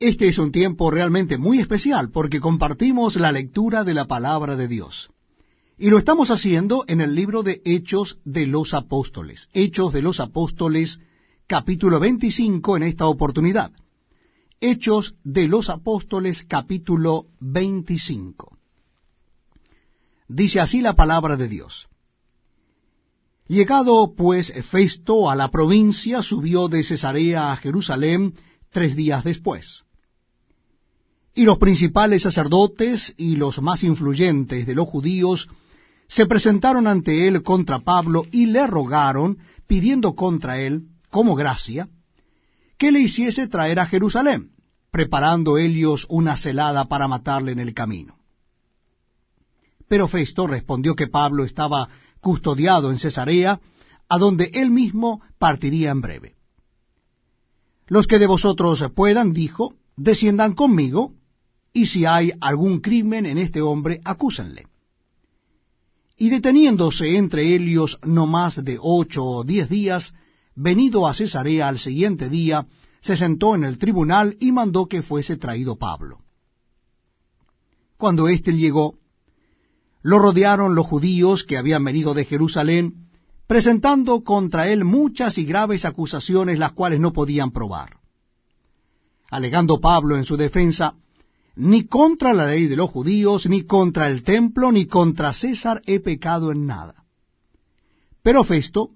Este es un tiempo realmente muy especial porque compartimos la lectura de la palabra de Dios. Y lo estamos haciendo en el libro de Hechos de los Apóstoles. Hechos de los Apóstoles, capítulo 25 en esta oportunidad. Hechos de los Apóstoles, capítulo 25. Dice así la palabra de Dios. Llegado pues Festo a la provincia, subió de Cesarea a Jerusalén tres días después. Y los principales sacerdotes y los más influyentes de los judíos se presentaron ante él contra Pablo y le rogaron, pidiendo contra él, como gracia, que le hiciese traer a Jerusalén, preparando ellos una celada para matarle en el camino. Pero Festo respondió que Pablo estaba custodiado en Cesarea, a donde él mismo partiría en breve. Los que de vosotros puedan, dijo, desciendan conmigo, y si hay algún crimen en este hombre, acúsenle. Y deteniéndose entre ellos no más de ocho o diez días, venido a Cesarea al siguiente día, se sentó en el tribunal y mandó que fuese traído Pablo. Cuando éste llegó, lo rodearon los judíos que habían venido de Jerusalén, presentando contra él muchas y graves acusaciones las cuales no podían probar. Alegando Pablo en su defensa, ni contra la ley de los judíos, ni contra el templo, ni contra César he pecado en nada. Pero Festo,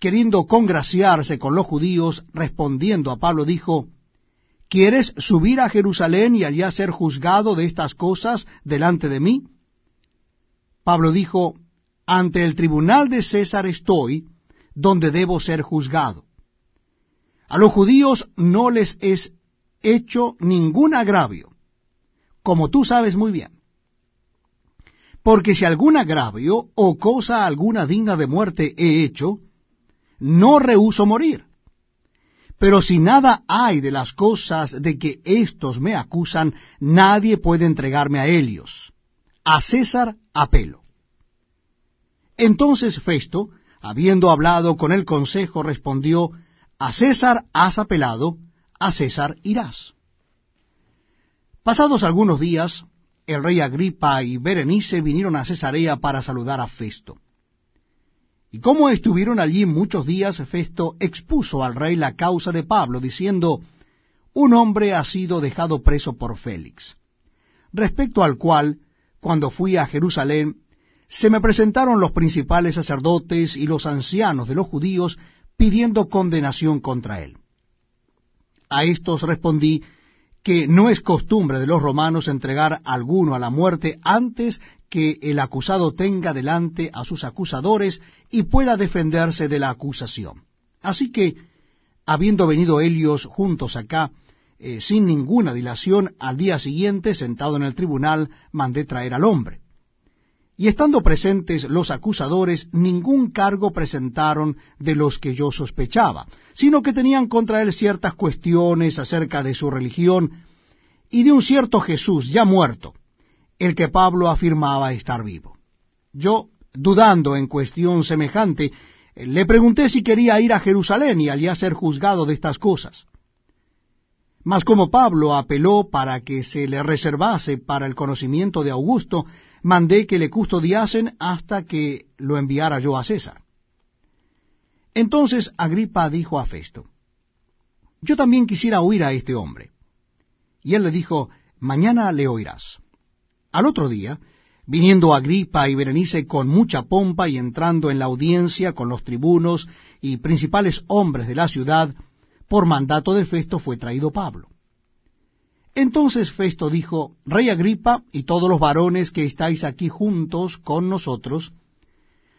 queriendo congraciarse con los judíos, respondiendo a Pablo, dijo, ¿Quieres subir a Jerusalén y allá ser juzgado de estas cosas delante de mí? Pablo dijo, ante el tribunal de César estoy, donde debo ser juzgado. A los judíos no les es hecho ningún agravio, como tú sabes muy bien. Porque si algún agravio o cosa alguna digna de muerte he hecho, no rehuso morir. Pero si nada hay de las cosas de que éstos me acusan, nadie puede entregarme a ellos a César apelo. Entonces Festo, habiendo hablado con el consejo, respondió, A César has apelado, a César irás. Pasados algunos días, el rey Agripa y Berenice vinieron a Cesarea para saludar a Festo. Y como estuvieron allí muchos días, Festo expuso al rey la causa de Pablo, diciendo, Un hombre ha sido dejado preso por Félix, respecto al cual cuando fui a Jerusalén, se me presentaron los principales sacerdotes y los ancianos de los judíos pidiendo condenación contra él. A estos respondí que no es costumbre de los romanos entregar alguno a la muerte antes que el acusado tenga delante a sus acusadores y pueda defenderse de la acusación. Así que, habiendo venido ellos juntos acá, eh, sin ninguna dilación, al día siguiente, sentado en el tribunal, mandé traer al hombre. Y estando presentes los acusadores, ningún cargo presentaron de los que yo sospechaba, sino que tenían contra él ciertas cuestiones acerca de su religión y de un cierto Jesús ya muerto, el que Pablo afirmaba estar vivo. Yo, dudando en cuestión semejante, le pregunté si quería ir a Jerusalén y allá ser juzgado de estas cosas. Mas como Pablo apeló para que se le reservase para el conocimiento de Augusto, mandé que le custodiasen hasta que lo enviara yo a César. Entonces Agripa dijo a Festo, Yo también quisiera oír a este hombre. Y él le dijo, Mañana le oirás. Al otro día, viniendo Agripa y Berenice con mucha pompa y entrando en la audiencia con los tribunos y principales hombres de la ciudad, por mandato de Festo fue traído Pablo. Entonces Festo dijo, Rey Agripa y todos los varones que estáis aquí juntos con nosotros,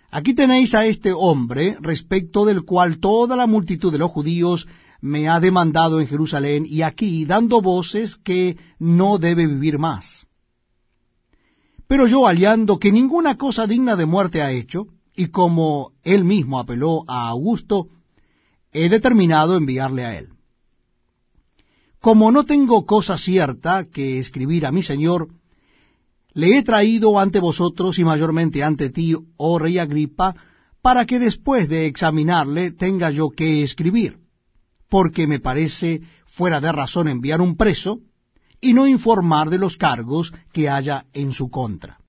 aquí tenéis a este hombre respecto del cual toda la multitud de los judíos me ha demandado en Jerusalén y aquí dando voces que no debe vivir más. Pero yo hallando que ninguna cosa digna de muerte ha hecho, y como él mismo apeló a Augusto, he determinado enviarle a él. Como no tengo cosa cierta que escribir a mi señor, le he traído ante vosotros y mayormente ante ti, oh rey Agripa, para que después de examinarle tenga yo que escribir. porque me parece fuera de razón enviar un preso y no informar de los cargos que haya en su contra.